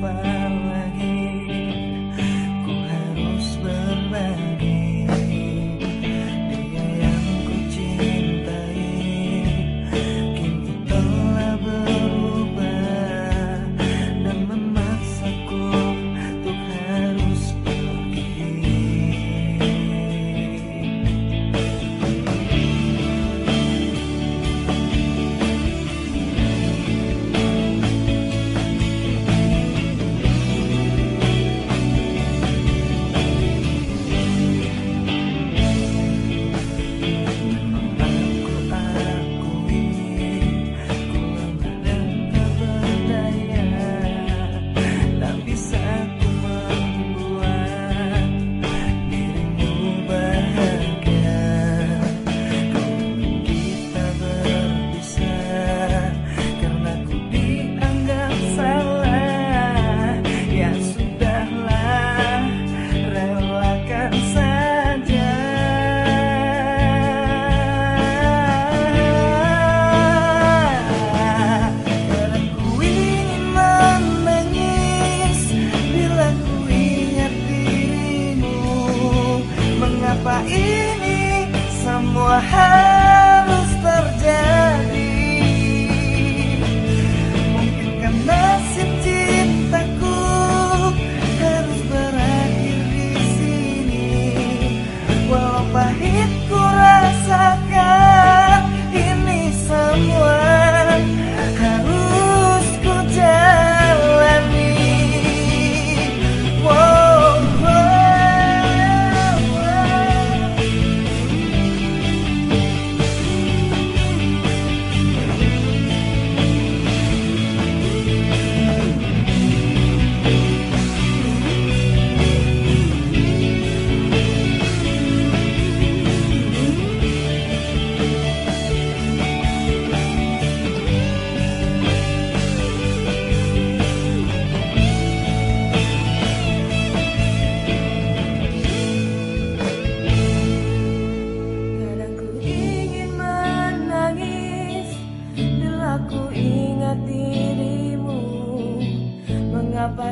plan. Mengapa ini semua harus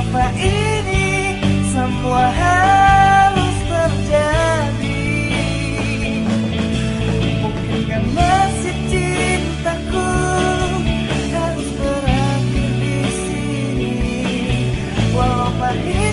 Mengapa ini semua harus terjadi? Mungkinkah masih cintaku harus berakhir di sini? Walau pahit